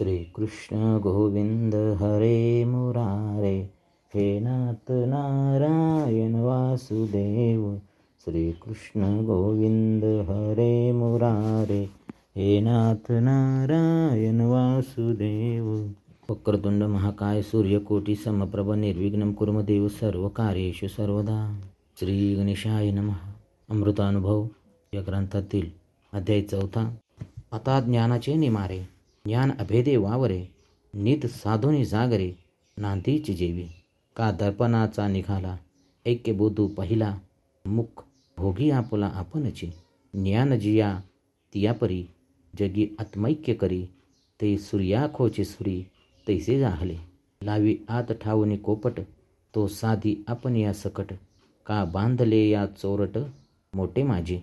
श्रीकृष्ण गोविंद हरे मुरारे हे नाथ नारायण वासुदेव श्रीकृष्ण गोविंद हरे मुरारे हे नाथ नारायण वासुदेव। वक्रतुंड महाकाय सूर्यकोटी समप्रभ निर्विघ्नं कुर्मदेव सर्व कार्येषु सर्वदा। श्री गणेशाय नम। अमृतानुभव या ग्रंथातील अध्याय चौथा आता ज्ञानाचे निमारे। ज्ञान अभेदे वावरे नीत साधुनी जागरे नांदीची जेवी. का दर्पणाचा निघाला ऐक्य बोधू पहिला मुख भोगी आपला आपणची. ज्ञान जिया तियापरी जगी आत्मैक्य करी ते सूर्याखोचे सुरी तैसे जाहले. लावी आत ठावणी कोपट तो साधी आपण या सकट. का बांधले या चोरट मोठे माझे.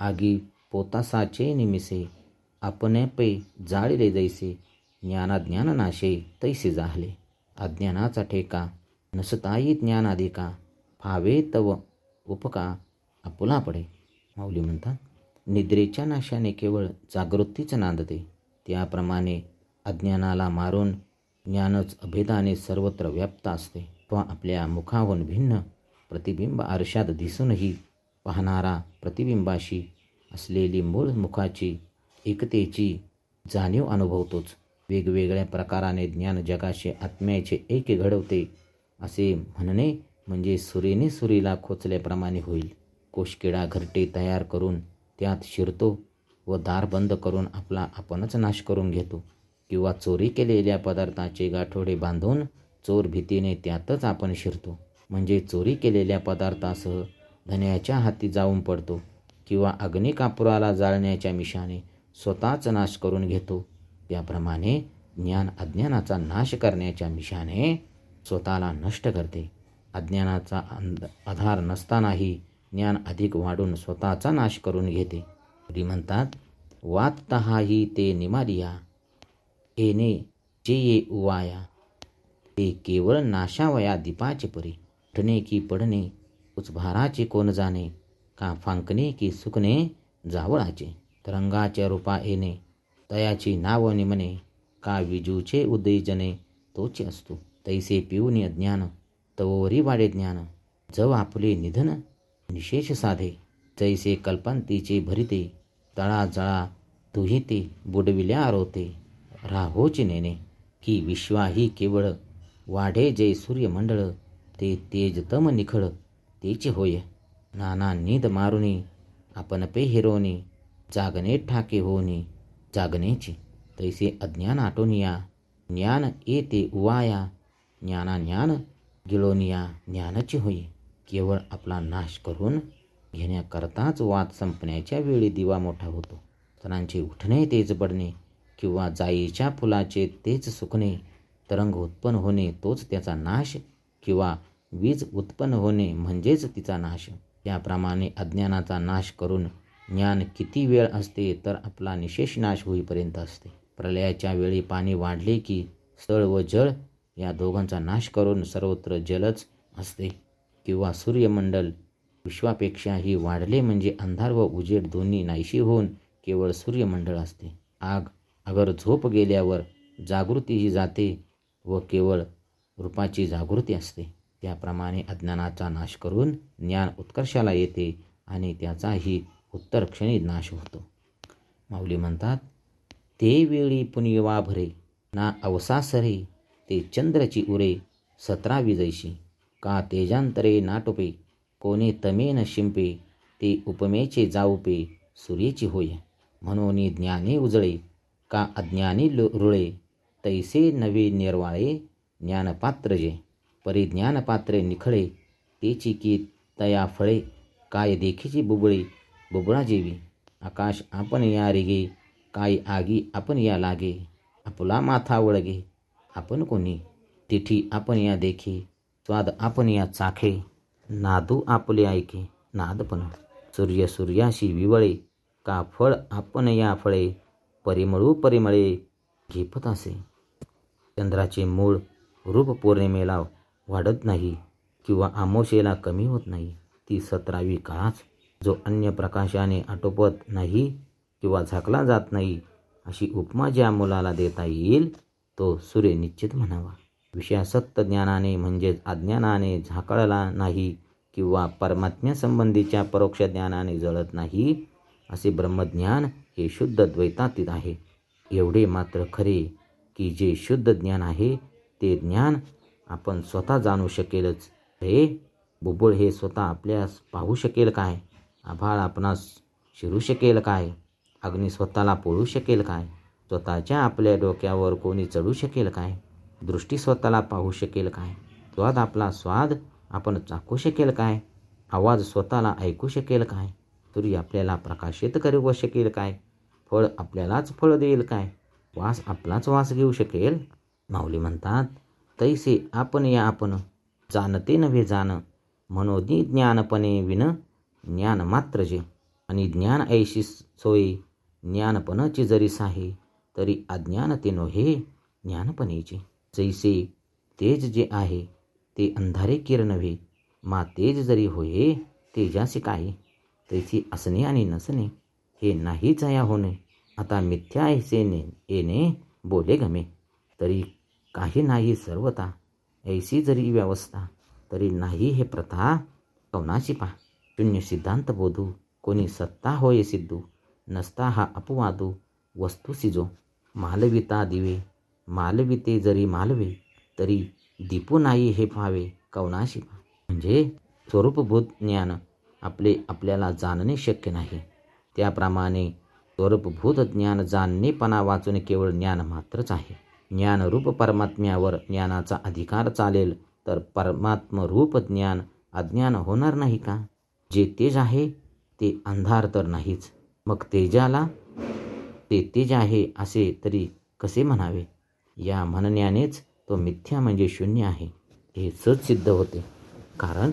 आगी पोतासाचे निमिसे आपण पै जाळले जैसे ज्ञानाज्ञान नाशे तैसे जाहले. अज्ञानाचा ठेका नसताई ज्ञानाधिका फावे तव उपका आपुला पडे. माऊली म्हणतात निद्रेच्या नाशाने केवळ जागृतीच नांदते. त्याप्रमाणे अज्ञानाला मारून ज्ञानच अभेदाने सर्वत्र व्याप्त असते. तो आपल्या मुखाहून भिन्न प्रतिबिंब आरशात दिसूनही पाहणारा प्रतिबिंबाशी असलेली मूळ मुखाची एकतेची जाणीव अनुभवतोच. वेगवेगळ्या प्रकाराने ज्ञान जगाशी आत्म्याचे एक घडवते असे म्हणणे म्हणजे सुरीने सुरीला खोचल्याप्रमाणे होईल. कोशकिडा घरटे तयार करून त्यात शिरतो व दार बंद करून आपला आपणच नाश करून घेतो किंवा चोरी केलेल्या पदार्थाचे गाठोडे बांधून चोर भीतीने त्यातच आपण शिरतो. म्हणजे चोरी केलेल्या पदार्थासह धन्याच्या हाती जाऊन पडतो किंवा अग्निकापुराला जाळण्याच्या मिशाने स्वतःच नाश करून घेतो. त्याप्रमाणे ज्ञान अज्ञानाचा नाश करण्याच्या मिशाने स्वतःला नष्ट करते. अज्ञानाचा अंध आधार नसतानाही ज्ञान अधिक वाढून स्वतःचा नाश करून घेते. तरी म्हणतात वात ते निमालिया येणे जे ये उवाया ते केवळ नाशावया दीपाचे परी. उठणे की पडणे उचभाराचे कोण जाणे का फांकणे की सुकणे जावळाचे. तरंगाच्या रूपा येणे तयाची नाव निमणे का विजूचे उदयजने तोचे असतो तैसे पिऊन ज्ञान तवोरी वाडे ज्ञान जव आपले निधन निशेष साधे जैसे कल्पंतीचे भरिते तळा जळा दुहिते बुडविल्या आरोते राहोचे नेणे की विश्वाही केवळ वाढे जे सूर्यमंडळ ते तेजतम निखळ तेचे होय नाना नीद मारुनी आपण पे हिरोनी जागणे ठाके होनी जागणेची तैसे अज्ञान आटोनिया ज्ञान येते उवाया ज्ञाना ज्ञान गिळोनिया ज्ञानाची होई. केवळ आपला नाश करून घेण्याकरताच वाद संपण्याच्या वेळी दिवा मोठा होतो. सणांचे उठणे तेच पडणे किंवा जाईच्या फुलाचे तेच सुकणे. तरंग उत्पन्न होणे तोच त्याचा नाश किंवा वीज उत्पन्न होणे म्हणजेच तिचा नाश. त्याप्रमाणे अज्ञानाचा नाश करून ज्ञान किती वेळ असते तर आपला निशेष नाश होईपर्यंत असते. प्रलयाच्या वेळी पाणी वाढले की स्थळ व जळ या दोघांचा नाश करून सर्वत्र जलच असते. किंवा सूर्यमंडल विश्वापेक्षाही वाढले म्हणजे अंधार व उजेड दोन्ही नाहीशी होऊन केवळ सूर्यमंडळ असते. आग अगर झोप गेल्यावर जागृतीही जाते व केवळ रूपाची जागृती असते. त्याप्रमाणे अज्ञानाचा नाश करून ज्ञान उत्कर्षाला येते आणि त्याचाही उत्तर क्षणी नाश होतो. माऊली म्हणतात ते वेळी पुनिवा भरे ना अवसासरे ते चंद्रची उरे सतरावी जैशी का तेजांतरे नाटोपे कोणी तमेन शिंपे ते उपमेचे जाऊपे सूर्यची होय म्हणून ज्ञाने उजळे का अज्ञानी रुळे तैसे नवे निर्वाळे ज्ञानपात्र जे परी ज्ञानपात्रे निखळे तेची की तया फळे काय देखीची बुबळे बुबळा जेवी आकाश आपण या रेगे काय आगी आपण या लागे आपला माथा वळगे आपण कोणी तिठी आपण या देखे स्वाद आपण या चाखे नादू आपले ऐके नादपण सूर्य सूर्याशी विवळे का फळ आपण या फळे परिमळू परिमळे घेपत असे. चंद्राचे मूळ रूप पौर्णिमेला वाढत नाही किंवा आमोशेला कमी होत नाही ती सतरावी काळाच जो अन्य प्रकाशाने आटोपत नाही किंवा झाकला जात नाही अशी उपमा ज्या मुलाला देता येईल तो सूर्य निश्चित म्हणावा. विषयासक्त ज्ञानाने म्हणजेच अज्ञानाने झाकळला नाही किंवा परमात्म्यासंबंधीच्या परोक्ष ज्ञानाने जळत नाही असे ब्रह्मज्ञान हे शुद्ध द्वैतातीत आहे. एवढे मात्र खरे की जे शुद्ध ज्ञान आहे ते ज्ञान आपण स्वतः जाणू शकेलच. हे बुबुळ हे स्वतः आपल्यास पाहू शकेल काय? आभाळ आपणास शिरू शकेल काय? अग्नी स्वतःला पोळू शकेल काय? स्वतःच्या आपल्या डोक्यावर कोणी चढू शकेल काय? दृष्टी स्वतःला पाहू शकेल काय? स्वाद आपला स्वाद आपण चाकू शकेल काय? आवाज स्वतःला ऐकू शकेल काय? सूर्य आपल्याला प्रकाशित करू शकेल काय? फळ आपल्यालाच फळ देईल काय? वास आपलाच वास घेऊ शकेल? माऊली म्हणतात तैसे आपण या आपण जाणते नव्हे जाण मनोदी ज्ञानपणे विन ज्ञान मात्र जे. आणि ज्ञान ऐशी सोयी ज्ञानपणाची जरी साहे तरी अज्ञान ते नोहे ज्ञानपणेचे जैसे तेज जे आहे ते अंधारे किरण नव्हे. मा तेज जरी होये तेजासे काय तैसे असणे आणि नसणे हे नाही या होणे. आता मिथ्या ऐसेने येणे बोले गमे. तरी काही नाही सर्वता. ऐसी जरी व्यवस्था तरी नाही हे प्रथा कवनाची पा. शून्य सिद्धांत बोधू कोणी सत्ता होय सिद्धू नसता हा अपवादू वस्तू सिजो मालविता दिवे मालविते जरी मालवे तरी दीपू नाही हे पावे कवनाशी म्हणजे स्वरूपभूत ज्ञान आपले आपल्याला जाणणे शक्य नाही त्याप्रमाणे स्वरूपभूत ज्ञान जाणणेपणा वाचून केवळ ज्ञान मात्रच आहे ज्ञानरूप परमात्म्यावर ज्ञानाचा अधिकार चालेल तर परमात्मरूप ज्ञान अज्ञान होणार नाही का जे तेज आहे ते अंधार तर नाहीच. मग तेजाला ते तेज आहे असे तरी कसे म्हणावे? या म्हणण्यानेच तो मिथ्या म्हणजे शून्य आहे. हे सच सिद्ध होते. कारण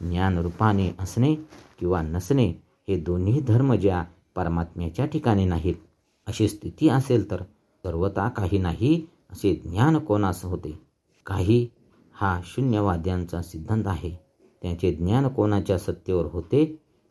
ज्ञानरूपाने असणे किंवा नसणे हे दोन्ही धर्म ज्या परमात्म्याच्या ठिकाणी नाहीत अशी स्थिती असेल तर सर्वता काही नाही असे ज्ञान कोणास होते? काही हा शून्यवाद्यांचा सिद्धांत आहे. त्याचे ज्ञान कोणाच्या सत्तेवर होते?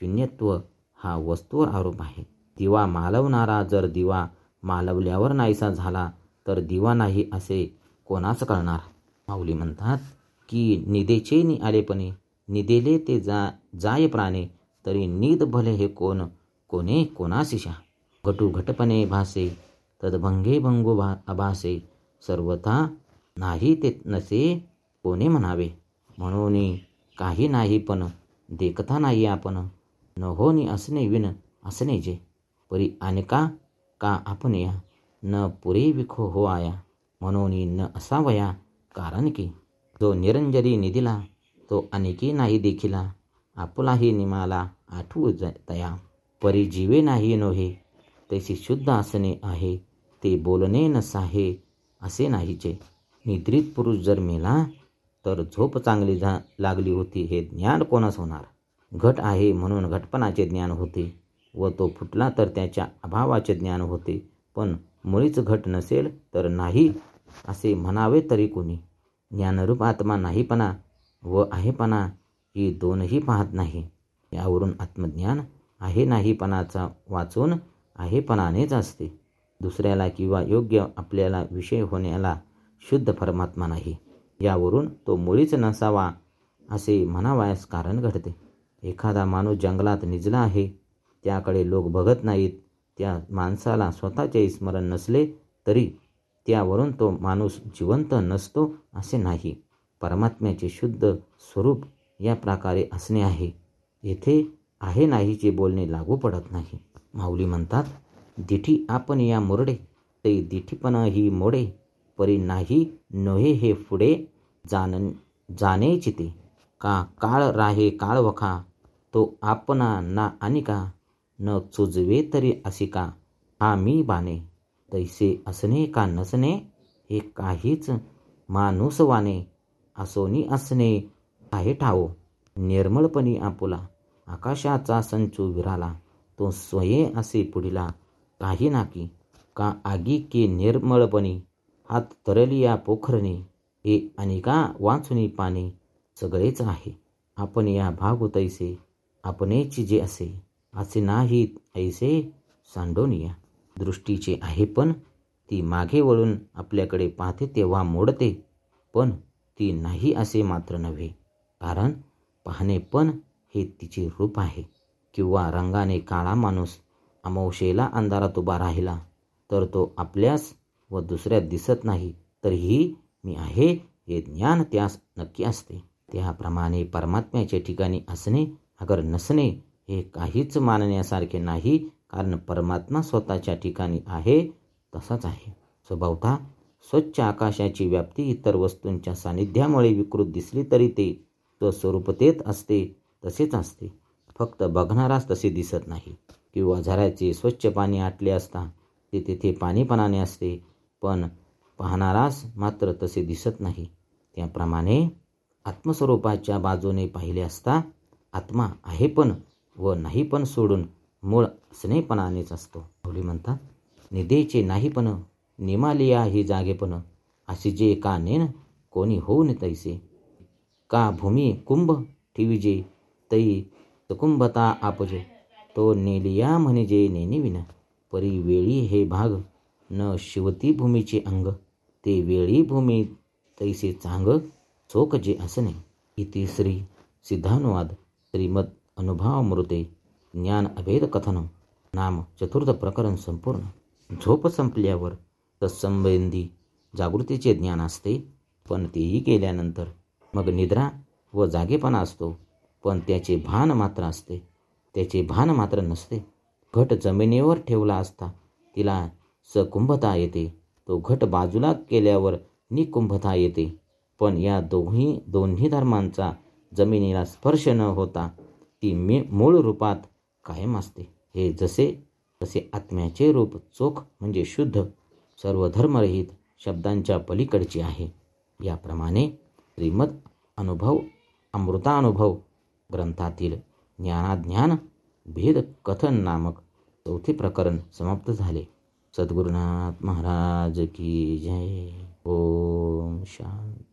शून्यत्व हा वस्तूवर आरोप आहे. दिवा मालवणारा जर दिवा मालवल्यावर नाहीसा झाला तर दिवा नाही असे कोणाच कळणार? माऊली म्हणतात की निदेचे नि आलेपणे निदेले ते जा जाय प्राणे तरी निद भले हे कोण कोणे कोणाशिशा घटू घटपणे भासे तदभंगे भंगो भा अभासे सर्वथा नाही ते नसे कोणे म्हणावे? म्हणून काही नाही पण देखता नाही आपण. न होनी असणे विन असणे जे. परी अनेका का आपण या न पुरे विखो हो आया म्हणून न असावया कारण की जो निरंजरी निधीला तो अनेकी नाही देखिला. आपुलाही निमाला आठवू तया. परी जीवे नाही नोहे तैसी शुद्ध असणे आहे ते बोलणे नसाहे असे नाहीचे. निद्रित पुरुष जर मेला तर झोप चांगली जा लागली होती हे ज्ञान कोणास होणार? घट आहे म्हणून घटपणाचे ज्ञान होते व तो फुटला तर त्याच्या अभावाचे ज्ञान होते. पण मुळीच घट नसेल तर नाही असे म्हणावे तरी कोणी. ज्ञानरूप आत्मा नाहीपणा व आहेपणा ही दोनही पाहत नाही. यावरून आत्मज्ञान आहे नाहीपणाचा वाचून आहेपणानेच असते. दुसऱ्याला किंवा योग्य आपल्याला विषय होण्याला शुद्ध परमात्मा नाही. यावरून तो मुळीच नसावा असे म्हणावयास कारण घडते. एखादा माणूस जंगलात निजला आहे त्याकडे लोक बघत नाहीत त्या माणसाला स्वतःचे स्मरण नसले तरी त्यावरून तो माणूस जिवंत नसतो असे नाही. परमात्म्याचे शुद्ध स्वरूप या प्रकारे असणे आहे. येथे आहे नाहीचे बोलणे लागू पडत नाही. माऊली म्हणतात दिठी आपण या मुरडे ते दिठीपण ही मोडे परी नाही नोहे हे पुढे जाण जाणे चिते का काळ राहे काळ वखा तो आपणा ना आणि का? न चुजवे तरी असे का? हा मी बाणे तैसे असणे का नसणे हे काहीच माणूसवाने असोनी असणे आहे ठावो. निर्मळपणी आपुला. आकाशाचा संचू विराला. तो स्वये असे पुढिला. काही नाकी. का आगी के निर्मळपणी हात तरलिया पोखरणे. हे अनेका वाचुनी पाने सगळेच आहे. आपण या भाग ऐसे आपणेच जे असे असे नाहीत ऐसे सांडोनिया. दृष्टीचे आहे पण ती मागे वळून आपल्याकडे पाहते तेव्हा मोडते पण ती नाही असे मात्र नव्हे. कारण पाहणे पण हे तिचे रूप आहे. किंवा रंगाने काळा माणूस अमावशेला अंधारात उभा राहिला तर तो आपल्यास व दुसऱ्यात दिसत नाही तरीही मी आहे हे ज्ञान त्यास नक्की असते. त्याप्रमाणे परमात्म्याच्या ठिकाणी असणे अगर नसणे हे काहीच मानण्यासारखे नाही कारण परमात्मा स्वतःच्या ठिकाणी आहे तसाच आहे. स्वभावता स्वच्छ आकाशाची व्याप्ती इतर वस्तूंच्या सानिध्यामुळे विकृत दिसली तरी ते स्वस्वरूपतेत असते तसेच असते. फक्त बघणाराच तसे दिसत नाही किंवा झऱ्याचे स्वच्छ पाणी आटले असता ते तेथे पाणीपणाने असते पण पाहणारास मात्र तसे दिसत नाही. त्याप्रमाणे आत्मस्वरूपाच्या बाजूने पाहिले असता आत्मा आहे पण व नाही पण सोडून मूळ स्नेहपणानेच असतो. आवडी म्हणतात निधेचे नाही पण निमालिया ही जागेपण असे जे का नेन कोणी होऊन तैसे. का भूमी कुंभ ठिविजे तई कुंभता आपजे. तो नेलिया म्हणजे नेनिविन परी वेळी हे भाग न शिवती भूमीचे अंग ते वेळी भूमी तैसे चांग चोक जे असणे इति श्री सिद्धानुवाद श्रीमद अनुभवामृते ज्ञान अभेद कथन नाम चतुर्थ प्रकरण संपूर्ण. झोप संपल्यावर तत्संबंधी जागृतीचे ज्ञान असते पण तेही केल्यानंतर मग निद्रा व जागेपणा असतो पण त्याचे भान मात्र असते त्याचे भान मात्र नसते. घट जमिनीवर ठेवला असता तिला सकुंभता येते तो घट बाजूला केल्यावर निकुंभता येते. पण या दोन्ही दोन्ही धर्मांचा जमिनीला स्पर्श न होता ती मे मूळ रूपात कायम असते. हे जसे तसे आत्म्याचे रूप चोख म्हणजे शुद्ध सर्व धर्मरहित शब्दांच्या पलीकडची आहे. याप्रमाणे श्रीमद अनुभव अमृतानुभव ग्रंथातील ज्ञानाज्ञान भेद कथन नामक चौथे प्रकरण समाप्त झाले. सद्गुरुनाथ महाराज की जय। ओम शांत।